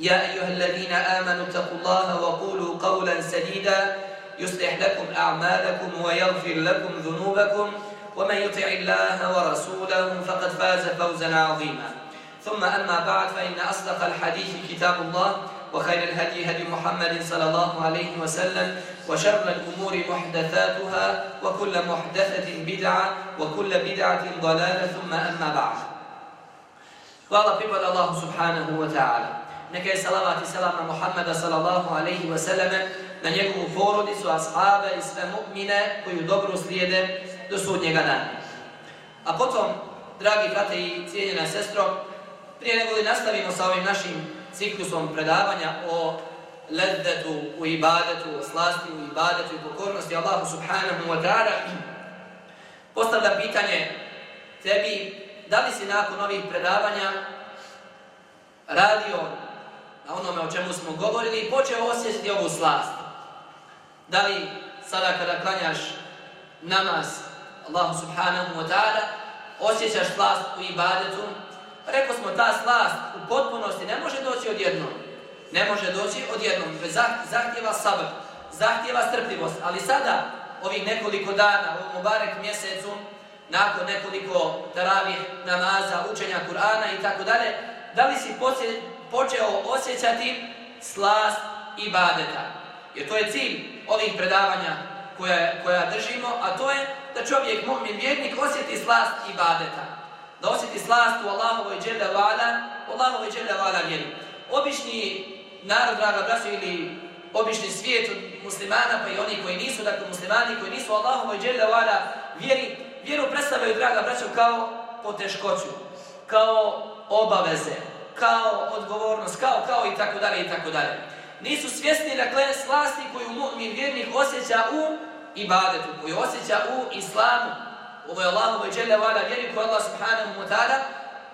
يا أيها الذين آمنوا اتقوا الله وقولوا قولا سديدا يصلح لكم أعمالكم ويغفر لكم ذنوبكم ومن يطع الله ورسوله فقد فاز فوزا عظيما. ثم أما بعد فإن أصدق الحديث كتاب الله وخير الهدي هدي محمد صلى الله عليه وسلم وشر الأمور محدثاتها وكل محدثة بدعة وكل بدعة ضلالة. ثم أما بعد. Hvala pripada Allahu subhanahu wa ta'ala. Neka je salavat i salam na Muhammada sallallahu alaihi wa sallam, na njegovu porodicu, ashabe i sve mu'mine koji dobro slijede do sudnjega dana. A potom, dragi brate i cijenjena sestro, prije nego li nastavimo sa ovim našim ciklusom predavanja o leddetu u ibadetu, o slasti u ibadetu i pokornosti Allahu subhanahu wa ta'ala, postavlja pitanje tebi, da li si nakon ovih predavanja radio na onome o čemu smo govorili i počeo osjetiti ovu slast? Da li sada kada klanjaš namaz Allahu subhanahu wa ta'ala, osjećaš slast u ibadetu? Rekao smo, ta slast u potpunosti ne može doći odjednom. Ne može doći odjednom, zahtjeva sabr, zahtjeva strpljivost, ali sada, ovih nekoliko dana, u Mubarek mjesecu, nakon nekoliko taravih namaza, učenja Kur'ana i tako dalje, da li si počeo osjećati slast i badeta? Jer to je cilj ovih predavanja koja, koja držimo, a to je da čovjek, mu'min vjernik, osjeti slast i badeta. Da osjeti slast u Allahovoj dželle vala, u Allahovoj dželle vala vjeri. Obični narod, draga braćo, ili obični svijet muslimana, pa i oni koji nisu, dakle muslimani, koji nisu Allahovoj dželle vala vjeri, vjeru predstavljaju, draga braćo, kao poteškoću, kao obaveze, kao odgovornost, kao, kao i tako dalje i tako dalje. Nisu svjesni, dakle, slasti koju mu'min vjernik osjeća u ibadetu, koju osjeća u islamu. Ovo je Allahovoj dželle vala vjeri koju Allah subhanahu wa ta'ala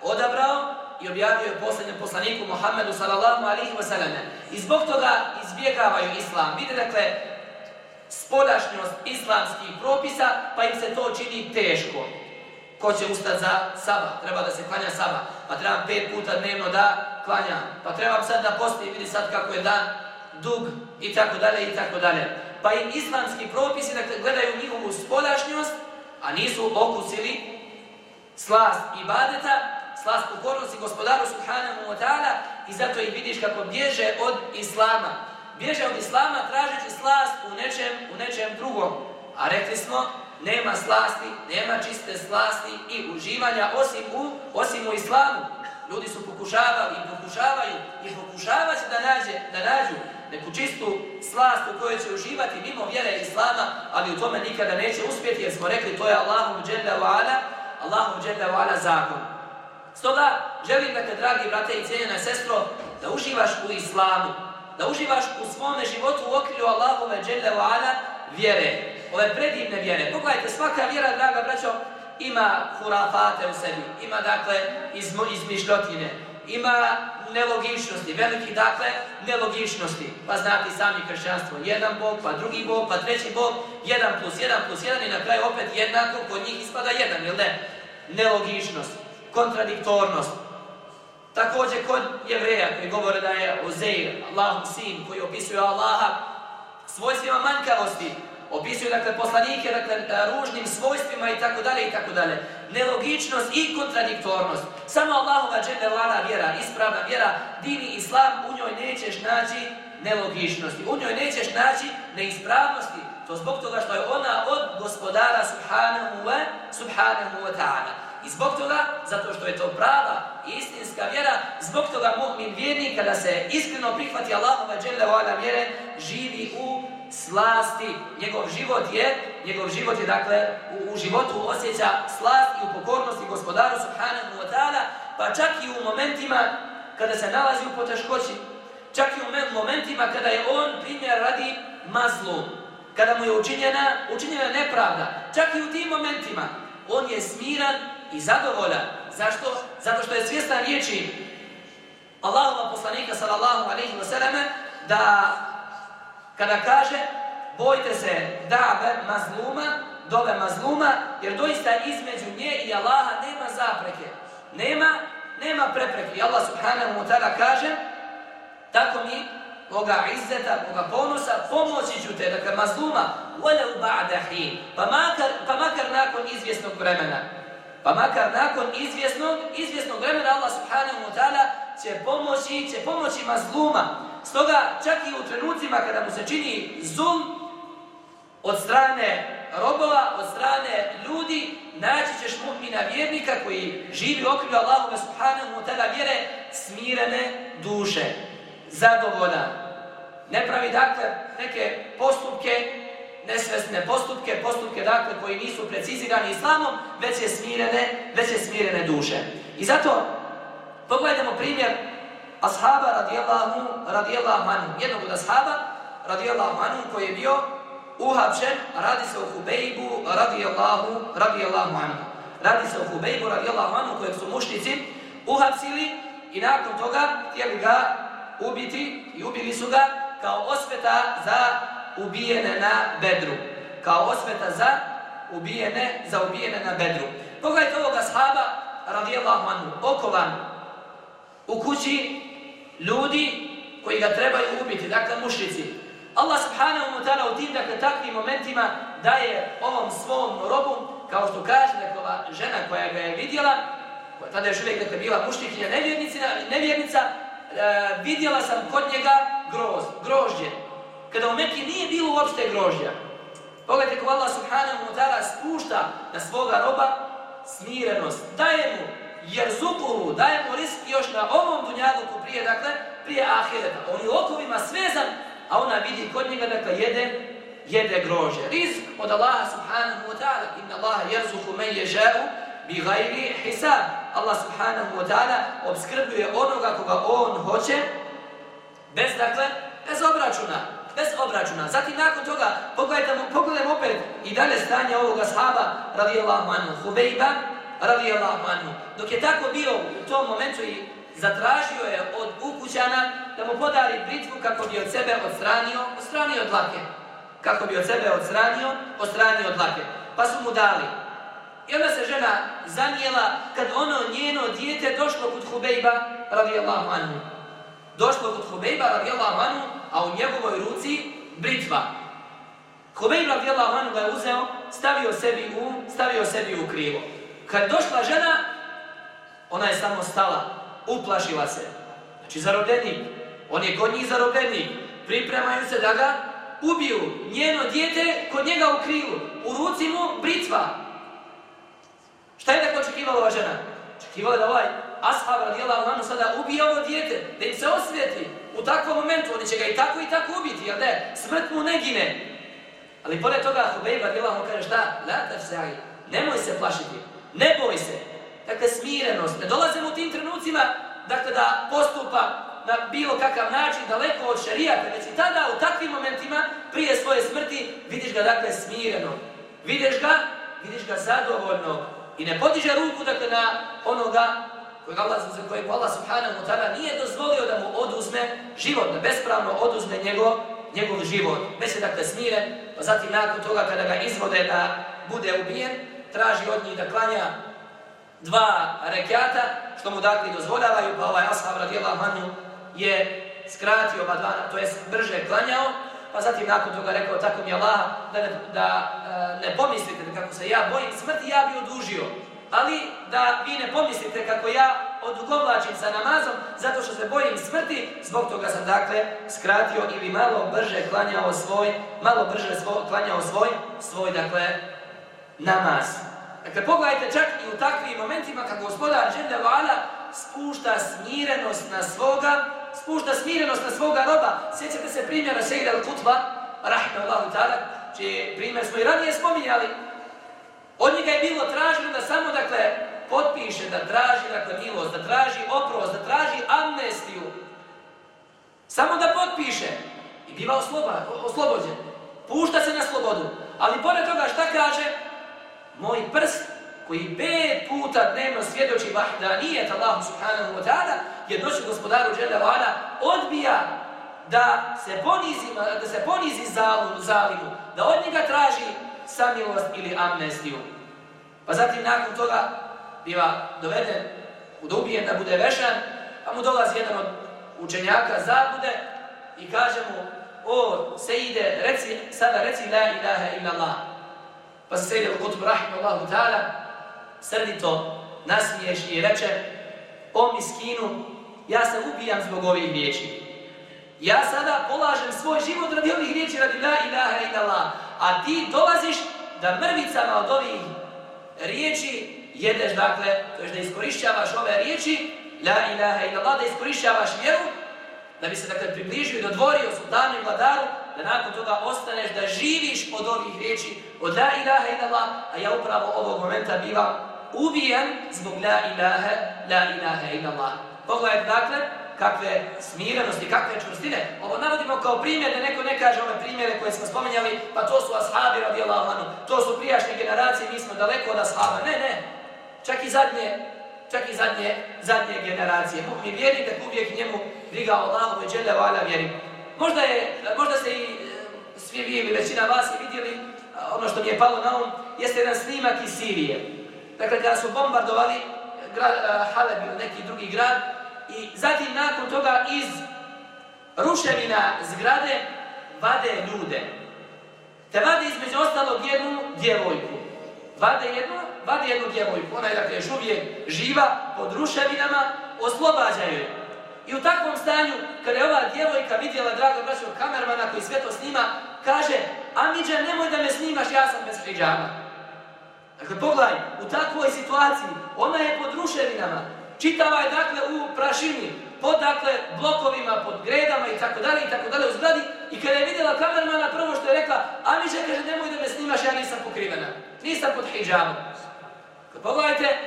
odabrao i objavio je posljednjem poslaniku Muhammedu sallallahu alaihi wa sallam. I zbog toga izbjegavaju islam. Vide, dakle, spoljašnjost islamskih propisa, pa im se to čini teško. Ko će ustati za sabah? Treba da se klanja sabah. Pa trebam pet puta dnevno da klanja. Pa trebam sad da posti, vidi sad kako je dan dug i tako dalje i tako dalje. Pa im islamski propisi dakle, gledaju njihovu spoljašnjost, a nisu okusili slast ibadeta, slast pokornosti gospodaru subhanahu wa ta'ala i zato ih vidiš kako bježe od islama. Bježe od islama tražeći slast u nečem, u nečem drugom. A rekli smo, nema slasti, nema čiste slasti i uživanja osim u, osim u islamu. Ljudi su pokušavali i pokušavaju i pokušavaju da, nađe, da nađu neku čistu slast u kojoj će uživati mimo vjere islama, ali u tome nikada neće uspjeti jer smo rekli to je Allahum dželle ala, Allahum dželle ala zakon. Stoga želim da te, dragi brate i cijenjena sestro, da uživaš u islamu, da uživaš u svome životu u okviru Allahove dželle ala vjere, ove predivne vjere. Pogledajte, svaka vjera, draga braćo, ima hurafate u sebi, ima dakle izmo, izmišljotine, ima nelogičnosti, veliki dakle nelogičnosti. Pa znate sami kršćanstvo, jedan Bog, pa drugi Bog, pa treći Bog, jedan plus jedan plus jedan i na kraju opet jednako, kod njih ispada jedan, jel ne? Nelogičnost, kontradiktornost. Također kod jevreja koji govore da je Ozeir, Allahum sin, koji opisuje Allaha svojstvima manjkavosti, opisuju dakle poslanike dakle ružnim svojstvima i tako dalje i tako dalje. nelogičnost i kontradiktornost. Samo Allahova dželle vjera, ispravna vjera, dini islam, u njoj nećeš naći nelogičnosti. U njoj nećeš naći neispravnosti. To zbog toga što je ona od gospodara subhanahu wa, subhanahu wa ta'ala. I zbog toga, zato što je to prava i istinska vjera, zbog toga mu'min vjernik kada se iskreno prihvati Allahova dželle vjere, živi u slasti. Njegov život je, njegov život je dakle u, u životu osjeća slast i u pokornosti gospodaru subhanahu wa ta'ala, pa čak i u momentima kada se nalazi u poteškoći, čak i u momentima kada je on primjer radi mazlum, kada mu je učinjena, učinjena nepravda, čak i u tim momentima on je smiran i zadovoljan. Zašto? Zato što je svjestan riječi Allahova poslanika sallallahu alaihi wa sallam da kada kaže bojte se dave mazluma, dove mazluma, jer doista između nje i Allaha nema zapreke. Nema, nema prepreke. I Allah subhanahu wa ta'ala kaže tako mi Boga izzeta, Boga ponosa, pomoći ću te, dakle mazluma, u ba'da hin, pa makar, pa makar nakon izvjesnog vremena. Pa makar nakon izvjesnog, izvjesnog vremena Allah subhanahu wa ta'ala će pomoći, će pomoći mazluma. Stoga čak i u trenucima kada mu se čini zulm od strane robova, od strane ljudi, naći ćeš mu'mina vjernika koji živi u okrilju Allahove subhanahu wa ta'ala vjere smirene duše, zadovoljan. Ne pravi dakle neke postupke nesvesne postupke, postupke dakle koji nisu precizirani islamom, već je smirene, već je smirene duše. I zato pogledajmo primjer ashaba radijallahu, radijallahu anhu, jednog od ashaba radijallahu anhu koji je bio uhapšen, radi se o Hubejbu radijallahu, radijallahu anhu. Radi se o Hubejbu radijallahu anhu kojeg su mušnici uhapsili i nakon toga htjeli ga ubiti i ubili su ga kao osveta za ubijene na bedru. Kao osveta za ubijene, za ubijene na bedru. Pogledajte ovoga sahaba, radijallahu anhu, okovan u kući ljudi koji ga trebaju ubiti, dakle mušrici. Allah subhanahu wa ta'ala u tim, dakle, takvim momentima daje ovom svom robu, kao što kaže, dakle, ova žena koja ga je vidjela, koja tada još uvijek, dakle, bila mušrikinja nevjernica, e, vidjela sam kod njega groz, grožđe kada u Mekki nije bilo uopšte grožja. Pogledajte kako Allah subhanahu wa ta'ala spušta na svoga roba smirenost. Daje mu jer zukuhu, daje mu risk još na ovom dunjaluku prije, dakle, prije ahireta. On je okovima svezan, a ona vidi kod njega, dakle, jede, jede grožje. Risk od Allaha subhanahu wa ta'ala. Inna Allaha jerzuhu men ježa'u bi gajri hisab. Allah subhanahu wa ta'ala obskrbljuje onoga koga on hoće, bez, dakle, bez obračuna bez obračuna. Zatim nakon toga pogledajmo, pogledajmo opet i dalje stanje ovoga sahaba radijallahu anhu, Hubejba radijallahu anhu. Dok je tako bio u tom momentu i zatražio je od ukućana da mu podari britvu kako bi od sebe odstranio, odstranio od lake. Kako bi od sebe odstranio, odstranio od lake. Pa su mu dali. I onda se žena zanijela kad ono njeno dijete došlo kod Hubejba radijallahu anhu. Došlo kod Hubejba radijallahu anhu a u njegovoj ruci britva. Hubejb radijallahu anhu ga je uzeo, stavio sebi u, stavio sebi u krivo. Kad došla žena, ona je samo stala, uplašila se. Znači zarobljenik, on je kod njih zarobljenik, pripremaju se da ga ubiju. Njeno dijete kod njega u krilu, u ruci mu britva. Šta je tako očekivala ova žena? Očekivala da ovaj ashab radijallahu anhu sada ubije ovo dijete, da im se osvijeti u takvom momentu, oni će ga i tako i tako ubiti, jel ne? Smrt mu ne gine. Ali pored toga Hubejb radijallahu anhu kaže šta? La tafsari, nemoj se plašiti, ne boj se. Dakle, smirenost. Ne dolazimo u tim trenucima dakle, da postupa na bilo kakav način, daleko od šarijata, već i tada u takvim momentima, prije svoje smrti, vidiš ga dakle smireno. Vidiš ga, vidiš ga zadovoljno i ne podiže ruku dakle, na onoga kojeg Allah, kojeg Allah subhanahu ta'ala nije dozvolio da mu oduzme život, da bespravno oduzme njegov, njegov život. Već je dakle smiren, pa zatim nakon toga kada ga izvode da bude ubijen, traži od njih da klanja dva rekiata, što mu dakle dozvoljavaju, pa ovaj ashab radijallahu anhu je skratio oba dva, to jest brže klanjao, pa zatim nakon toga rekao tako mi Allah da ne, da, e, ne pomislite kako se ja bojim smrti, ja bi odužio. ali da vi ne pomislite kako ja odugovlačim sa namazom zato što se bojim smrti, zbog toga sam dakle skratio ili malo brže klanjao svoj, malo brže svoj, klanjao svoj, svoj dakle namaz. Dakle, pogledajte čak i u takvim momentima kako gospodar Žele Vala spušta smirenost na svoga, spušta smirenost na svoga roba. Sjećate se primjera Sejda al-Kutba, rahimahullahu ta'ala, čiji primjer smo i ranije spominjali. Od njega je bilo traženo da samo, dakle, potpiše, da traži, dakle, milost, da traži oprost, da traži amnestiju. Samo da potpiše i biva oslobođen. Pušta se na slobodu. Ali pored toga šta kaže? Moj prst koji pet puta dnevno svjedoči vahdanijet Allahu subhanahu wa ta'ala, jednoću gospodaru Đelevana odbija da se ponizi, da se ponizi zalimu, da od njega traži samilost ili amnestiju. Pa zatim nakon toga biva doveden, ubijen, da bude vešan, pa mu dolazi jedan od učenjaka zabude i kaže mu, o, Sejide, reci, sada reci la ilaha illa Allah. Pa se Sejide u kutubu rahimahullahu ta'ala srdito nasmiješ i reče, o miskinu, ja se ubijam zbog ovih riječi. Ja sada polažem svoj život radi ovih riječi, radi la ilaha illa Allah. A ti dolaziš da mrvicama od ovih riječi jedeš, dakle, to je da iskorišćavaš ove riječi, la ilaha illa Allah, da iskorišćavaš vjeru, da bi se, dakle, približio i dodvorio sultanu i vladaru, da nakon toga ostaneš, da od ovih riječi, od la ilaha illa Allah, a ja upravo ovog momenta bivam ubijen zbog la ilaha, la ilaha illa Allah. Pogledajte, dakle, kakve smirenosti, kakve čvrstine. Ovo navodimo kao primjer da neko ne kaže ove primjere koje smo spominjali, pa to su ashabi radijallahu anhu, to su prijašnje generacije, mi smo daleko od ashaba. Ne, ne, čak i zadnje, čak i zadnje, zadnje generacije. Mi vjernik da uvijek njemu briga Allahu i dželle vjeri. Možda, je, možda ste i svi vi ili većina vas i vidjeli ono što mi je palo na um, jeste jedan snimak iz Sirije. Dakle, kada su bombardovali grad, Haleb ili neki drugi grad, i zatim nakon toga iz ruševina zgrade vade ljude. Te vade između ostalog jednu djevojku. Vade jednu, vade jednu djevojku. Ona je dakle još uvijek živa pod ruševinama, oslobađaju je. I u takvom stanju, kada je ova djevojka vidjela drago braćog kamermana koji sve to snima, kaže Amidža, nemoj da me snimaš, ja sam bez hijjama. Dakle, pogledaj, u takvoj situaciji, ona je pod ruševinama, Čitava je dakle u prašini, pod dakle blokovima, pod gredama i tako u zgradi i kada je vidjela kamermana prvo što je rekla Amiđe kaže nemoj da me snimaš, ja nisam pokrivena, nisam pod hijabom. Pogledajte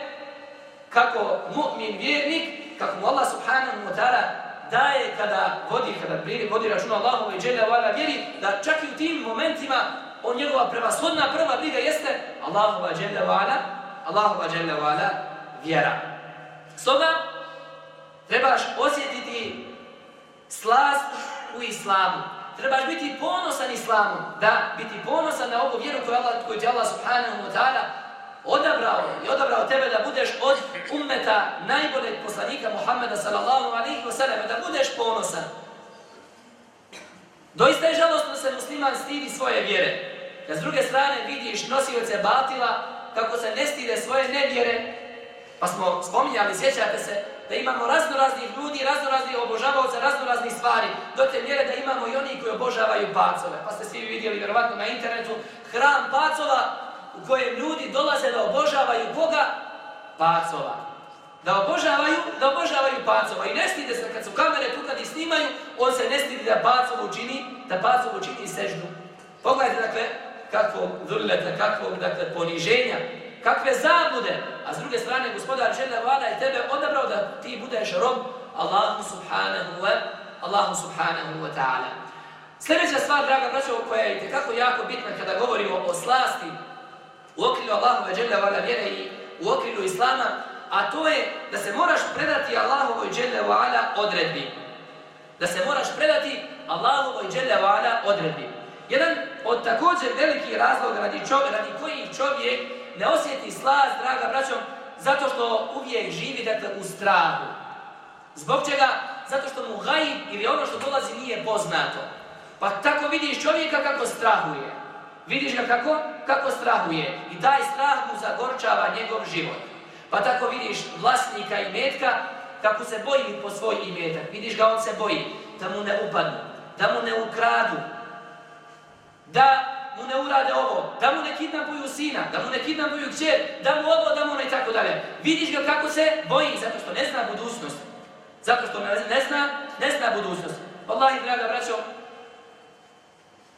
kako mu'min vjernik, kako mu Allah subhanahu wa ta'ala daje kada vodi, kada vodi računa Allahove i dželja vala vjeri, da čak i u tim momentima on njegova prevashodna prva briga jeste Allahova dželja vala, Allahova dželja vala vjera. Stoga trebaš osjetiti slast u islamu. Trebaš biti ponosan islamom. Da, biti ponosan na ovu vjeru koju, Allah, koju ti Allah subhanahu wa ta'ala odabrao i odabrao tebe da budeš od ummeta najboljeg poslanika Muhammeda sallallahu alaihi wa sallam, da budeš ponosan. Doista je žalostno da se musliman stidi svoje vjere. Kad s druge strane vidiš nosioce batila kako se ne stide svoje nevjere, pa smo spominjali, sjećate se, da imamo razno raznih ljudi, razno raznih obožavaoca, razno raznih stvari, do te mjere da imamo i oni koji obožavaju pacove. Pa ste svi vidjeli vjerovatno na internetu hram pacova u kojem ljudi dolaze da obožavaju Boga pacova. Da obožavaju, da obožavaju pacova. I ne stide se kad su kamere tu kad ih snimaju, on se ne stidi da pacov učini, da pacov učini seždu. Pogledajte dakle kakvog vrleta, kakvog dakle poniženja kakve zabude, a s druge strane gospodar žele vlada je tebe odabrao da ti budeš rob Allahu subhanahu wa Allahu subhanahu wa ta'ala. Sljedeća stvar, draga braćo, koja je kako jako bitna kada govorimo o slasti u okrilu Allahu žele vlada vjere i u okrilu Islama, a to je da se moraš predati Allahovoj dželle wa'ala odredbi. Da se moraš predati Allahovoj dželle wa'ala odredbi. Jedan od također velikih razloga radi, čovjek, radi kojih čovjek ne osjeti slast, draga braćom, zato što uvijek živi dakle, u strahu. Zbog čega? Zato što mu gajib ili ono što dolazi nije poznato. Pa tako vidiš čovjeka kako strahuje. Vidiš ga kako? Kako strahuje. I taj strah mu zagorčava njegov život. Pa tako vidiš vlasnika i metka kako se boji po svoj imetak. Vidiš ga, on se boji da mu ne upadnu, da mu ne ukradu, da mu ne urade ovo, da mu ne kidnapuju sina, da mu ne kidnapuju kćer, da mu ovo, da mu ne i tako dalje. Vidiš ga kako se boji, zato što ne zna budućnost. Zato što ne zna, ne zna budućnost. Wallahi, draga braćo,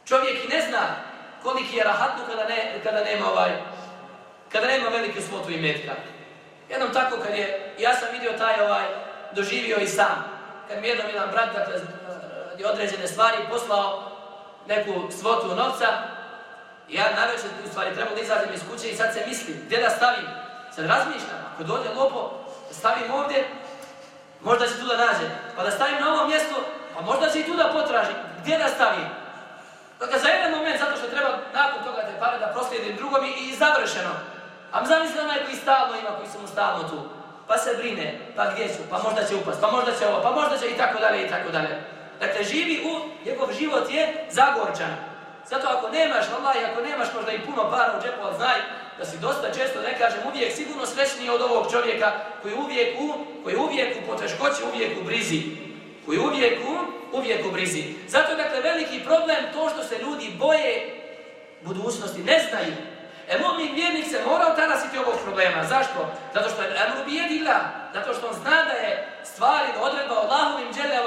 čovjek i ne zna koliki je rahatnu kada, ne, kada nema ovaj, kada nema velike svotu i metka. Jednom tako kad je, ja sam vidio taj ovaj, doživio i sam. Kad mi jednom jedan brat, dakle, je određene stvari poslao neku svotu novca, ja navečer u stvari trebao da izađem iz kuće i sad se mislim gdje da stavim. Sad razmišljam, ako dođe lopo, stavim ovdje, možda će tu da nađe. Pa da stavim na ovo mjesto, pa možda će i tu da potraži. Gdje da stavim? Dakle, za jedan moment, zato što treba nakon toga te pare da proslijedim drugom i, i završeno. A zamisli onaj koji stalno ima, koji su mu stalno tu. Pa se brine, pa gdje su, pa možda će upast, pa možda će ovo, pa možda će i tako dalje i tako dalje. Dakle, živi u, njegov život je zagorčan. Zato ako nemaš, vallahi, ako nemaš možda i puno para u džepu, ali znaj da si dosta često, ne kažem, uvijek sigurno srećniji od ovog čovjeka koji uvijek u, koji uvijek u poteškoći, uvijek u brizi. Koji uvijek u, uvijek u brizi. Zato, dakle, veliki problem to što se ljudi boje budućnosti, ne znaju. E, mu'min vjernik se morao tarasiti ovog problema. Zašto? Zato što je amru bijedila. Zato što on zna da je stvari, odredba Allahovim džele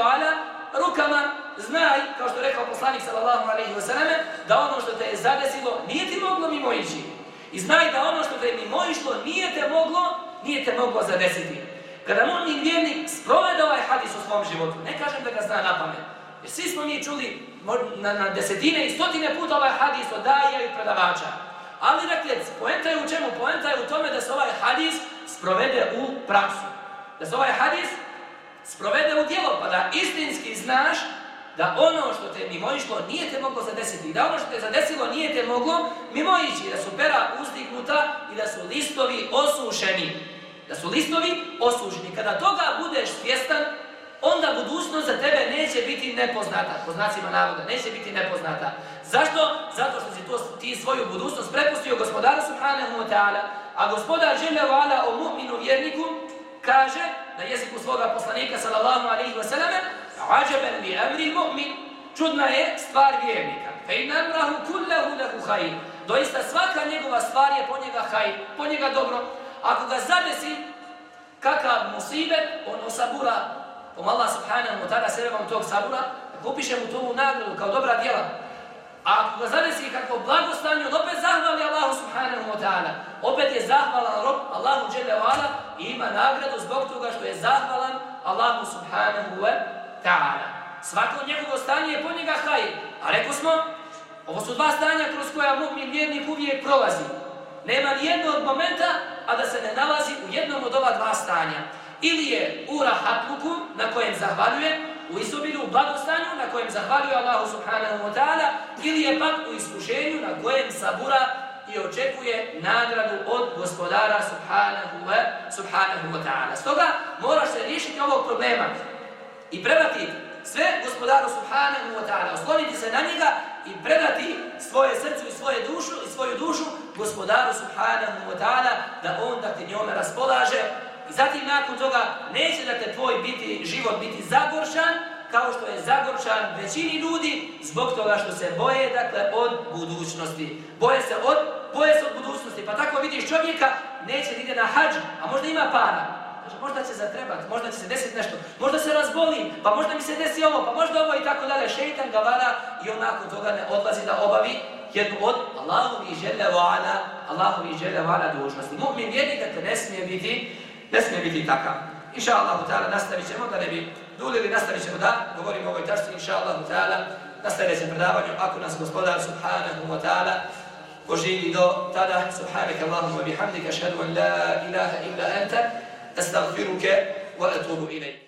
rukama znaj, kao što je rekao poslanik sallallahu alaihi wasallam, da ono što te je zadesilo nije ti moglo mimo ići. I znaj da ono što te je mimo išlo nije te moglo, nije te moglo zadesiti. Kada mu'min vjernik sprovede ovaj hadis u svom životu, ne kažem da ga zna na pamet, jer svi smo mi čuli na, na desetine i stotine puta ovaj hadis od daja i predavača. Ali dakle, poenta je u čemu? Poenta je u tome da se ovaj hadis sprovede u praksu. Da se ovaj hadis sprovede u djelo, pa da istinski znaš da ono što te mimo išlo nije te moglo zadesiti. Da ono što te zadesilo nije te moglo mimo ići. Da su pera ustignuta i da su listovi osušeni. Da su listovi osušeni. Kada toga budeš svjestan, onda budućnost za tebe neće biti nepoznata. Po znacima navoda, neće biti nepoznata. Zašto? Zato što si to, ti svoju budućnost prepustio gospodaru subhanahu wa ta'ala, a gospodar žele o mu'minu vjerniku kaže na jeziku svoga poslanika sallallahu alaihi wa sallam Ađaben li amri mu'min čudna je stvar vjernika. Fe in amrahu kullahu lahu hajr. Doista svaka njegova stvar je po njega hajr, po njega dobro. Ako ga zadesi kakav musibet, on osabura Pom Allah subhanahu wa ta'ala sebebom tog sabura, upiše mu tu nagradu kao dobra djela. A ako ga zadesi kako blagostanje, on opet zahvali Allahu subhanahu wa ta'ala. Opet je zahvalan rob Allahu dželle i ima nagradu zbog toga što je zahvalan Allahu subhanahu wa ta'ala. Svako njegovo stanje je po njega hajr. A rekao smo, ovo su dva stanja kroz koja mu'min vjernik uvijek prolazi. Nema ni jednog momenta, a da se ne nalazi u jednom od ova dva stanja. Ili je u rahatluku na kojem zahvaljuje, u izobilju, u blagostanju na kojem zahvaljuje Allahu subhanahu wa ta'ala, ili je pak u iskušenju na kojem sabura i očekuje nagradu od gospodara subhanahu wa, subhanahu wa ta'ala. Stoga moraš se riješiti ovog problema i predati sve gospodaru subhanahu wa ta'ala, osloniti se na njega i predati svoje srce i svoje dušu i svoju dušu gospodaru subhanahu wa ta'ala da on da ti njome raspolaže i zatim nakon toga neće da te tvoj biti, život biti zagoršan kao što je zagoršan većini ljudi zbog toga što se boje dakle od budućnosti. Boje se od, boje se od budućnosti. Pa tako vidiš čovjeka neće ide na hađ, a možda ima para. Možda će zatrebati, možda će se desiti nešto, možda se razboli, pa možda mi se desi ovo, pa možda ovo i tako dalje. Šeitan ga vara i on nakon toga ne odlazi da obavi jednu od Allahovi žele vana, Allahovi žele vana dužnosti. Mu'min vjernik da te ne smije biti, ne smije biti takav. Inša Allah, nastavit ćemo, da ne bi dulili, nastavit ćemo da govorimo o ovoj tašci, inša Allah, na sljedećem predavanju, ako nas gospodar subhanahu wa ta'ala poživi do tada, subhanaka Allahumma bihamdika, šhadu an la ilaha illa anta, أستغفرك وأتوب إليك